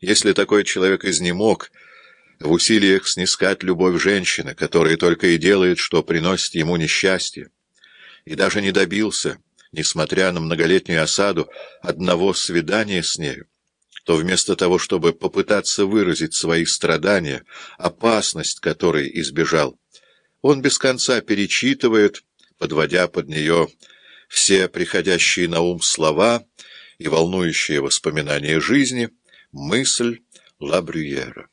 Если такой человек изнемог в усилиях снискать любовь женщины, которая только и делает, что приносит ему несчастье, и даже не добился, несмотря на многолетнюю осаду, одного свидания с нею, то вместо того, чтобы попытаться выразить свои страдания, опасность которой избежал, он без конца перечитывает, подводя под нее все приходящие на ум слова и волнующие воспоминания жизни, мысль Лабрюера.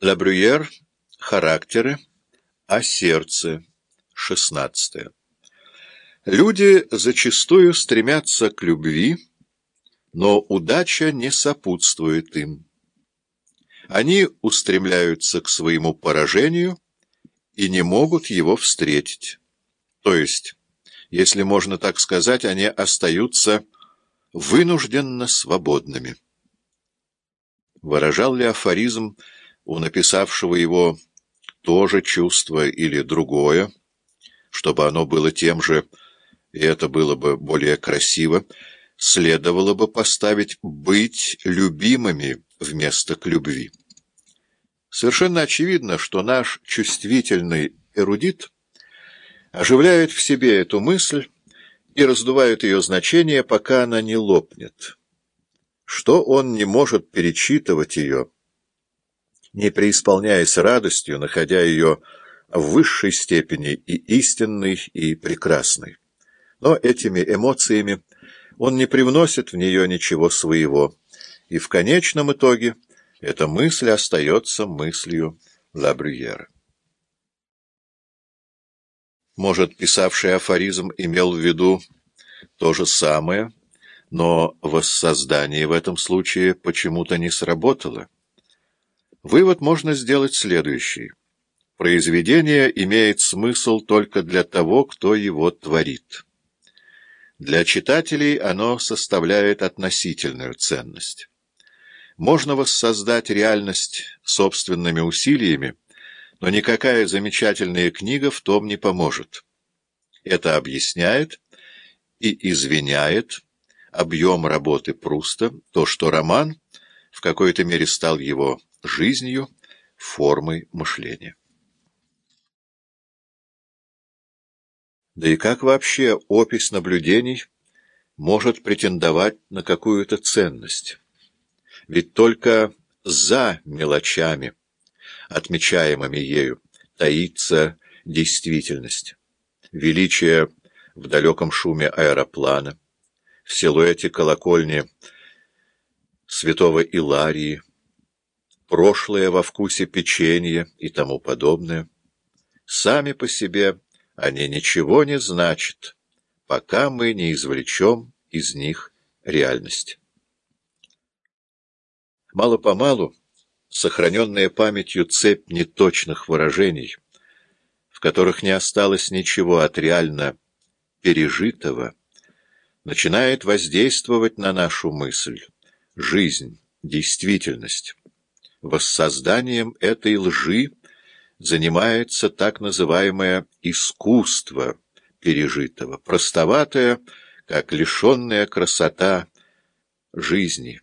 Лабрюер. Характеры. О сердце. 16. Люди зачастую стремятся к любви, но удача не сопутствует им. Они устремляются к своему поражению и не могут его встретить. То есть, если можно так сказать, они остаются вынужденно свободными. Выражал ли афоризм у написавшего его то же чувство или другое, чтобы оно было тем же, и это было бы более красиво, следовало бы поставить «быть любимыми» вместо «к любви». Совершенно очевидно, что наш чувствительный эрудит оживляет в себе эту мысль и раздувает ее значение, пока она не лопнет. Что он не может перечитывать ее, не преисполняясь радостью, находя ее в высшей степени и истинной, и прекрасной. Но этими эмоциями он не привносит в нее ничего своего, и в конечном итоге эта мысль остается мыслью Лабрюера. Может, писавший афоризм имел в виду то же самое, но воссоздание в этом случае почему-то не сработало. Вывод можно сделать следующий. Произведение имеет смысл только для того, кто его творит. Для читателей оно составляет относительную ценность. Можно воссоздать реальность собственными усилиями, но никакая замечательная книга в том не поможет. Это объясняет и извиняет объем работы Пруста, то, что роман в какой-то мере стал его жизнью, формой мышления. Да и как вообще опись наблюдений может претендовать на какую-то ценность? Ведь только за мелочами, отмечаемыми ею, таится действительность. Величие в далеком шуме аэроплана, в силуэте колокольни святого Иларии, прошлое во вкусе печенья и тому подобное. Сами по себе они ничего не значат, пока мы не извлечем из них реальность. Мало-помалу сохраненная памятью цепь неточных выражений, в которых не осталось ничего от реально пережитого, начинает воздействовать на нашу мысль, жизнь, действительность. Воссозданием этой лжи занимается так называемое искусство пережитого, простоватое, как лишенная красота жизни,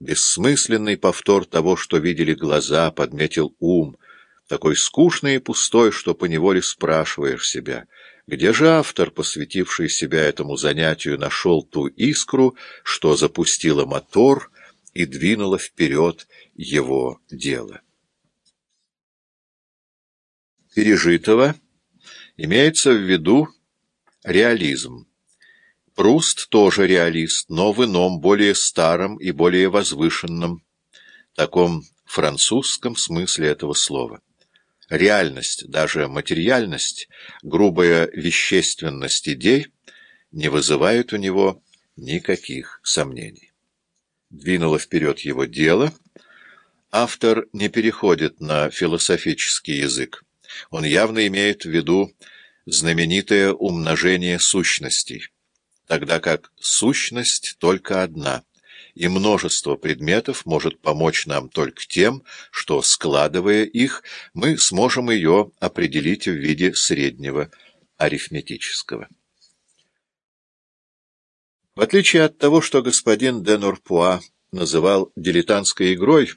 бессмысленный повтор того, что видели глаза, подметил ум, такой скучный и пустой, что поневоле спрашиваешь себя, где же автор, посвятивший себя этому занятию, нашел ту искру, что запустила мотор и двинула вперед его дело пережитого имеется в виду реализм. Пруст тоже реалист, но в ином, более старом и более возвышенном, таком французском смысле этого слова. Реальность, даже материальность, грубая вещественность идей не вызывают у него никаких сомнений. Двинуло вперед его дело, автор не переходит на философический язык. Он явно имеет в виду знаменитое умножение сущностей, тогда как сущность только одна, и множество предметов может помочь нам только тем, что, складывая их, мы сможем ее определить в виде среднего арифметического. В отличие от того, что господин де Норпуа называл дилетантской игрой,